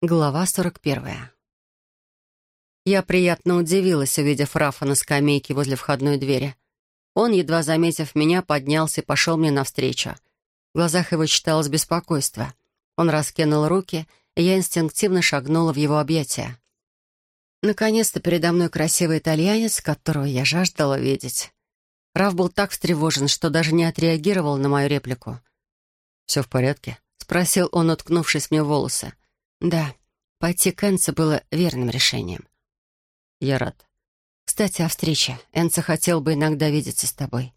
Глава 41. Я приятно удивилась, увидев Рафа на скамейке возле входной двери. Он, едва заметив меня, поднялся и пошел мне навстречу. В глазах его читалось беспокойство. Он раскинул руки, и я инстинктивно шагнула в его объятия. Наконец-то передо мной красивый итальянец, которого я жаждала видеть. Раф был так встревожен, что даже не отреагировал на мою реплику. «Все в порядке?» — спросил он, уткнувшись мне в волосы. Да, пойти к Энце было верным решением. Я рад. Кстати, о встрече. Энце хотел бы иногда видеться с тобой.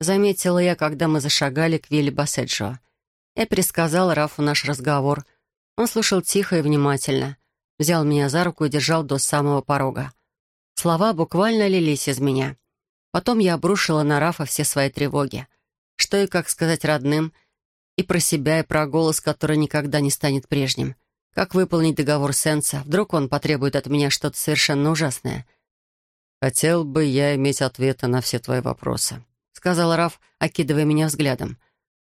Заметила я, когда мы зашагали к Вилли Басседжио. Я пересказала Рафу наш разговор. Он слушал тихо и внимательно. Взял меня за руку и держал до самого порога. Слова буквально лились из меня. Потом я обрушила на Рафа все свои тревоги. Что и как сказать родным, и про себя, и про голос, который никогда не станет прежним — как выполнить договор Сенса? Вдруг он потребует от меня что-то совершенно ужасное? «Хотел бы я иметь ответы на все твои вопросы», — сказал Раф, окидывая меня взглядом.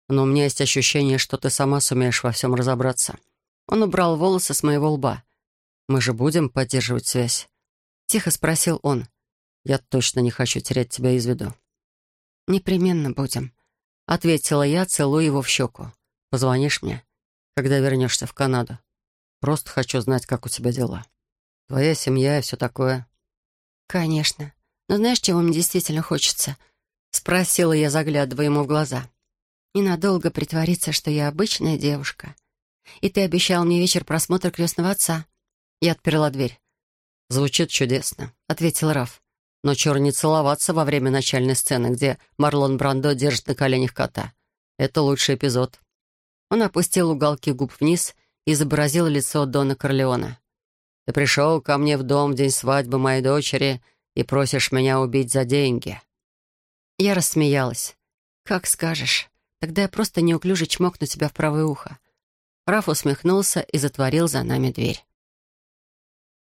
«Но у меня есть ощущение, что ты сама сумеешь во всем разобраться». Он убрал волосы с моего лба. «Мы же будем поддерживать связь?» Тихо спросил он. «Я точно не хочу терять тебя из виду». «Непременно будем», — ответила я, целуя его в щеку. «Позвонишь мне, когда вернешься в Канаду?» Просто хочу знать, как у тебя дела. Твоя семья и все такое». «Конечно. Но знаешь, чего мне действительно хочется?» Спросила я, заглядывая ему в глаза. «Ненадолго притвориться, что я обычная девушка. И ты обещал мне вечер просмотра крестного отца». Я отперла дверь. «Звучит чудесно», — ответил Раф. «Но чур не целоваться во время начальной сцены, где Марлон Брандо держит на коленях кота. Это лучший эпизод». Он опустил уголки губ вниз изобразил лицо Дона Корлеона. «Ты пришел ко мне в дом в день свадьбы моей дочери и просишь меня убить за деньги». Я рассмеялась. «Как скажешь. Тогда я просто неуклюже чмокну тебя в правое ухо». Раф усмехнулся и затворил за нами дверь.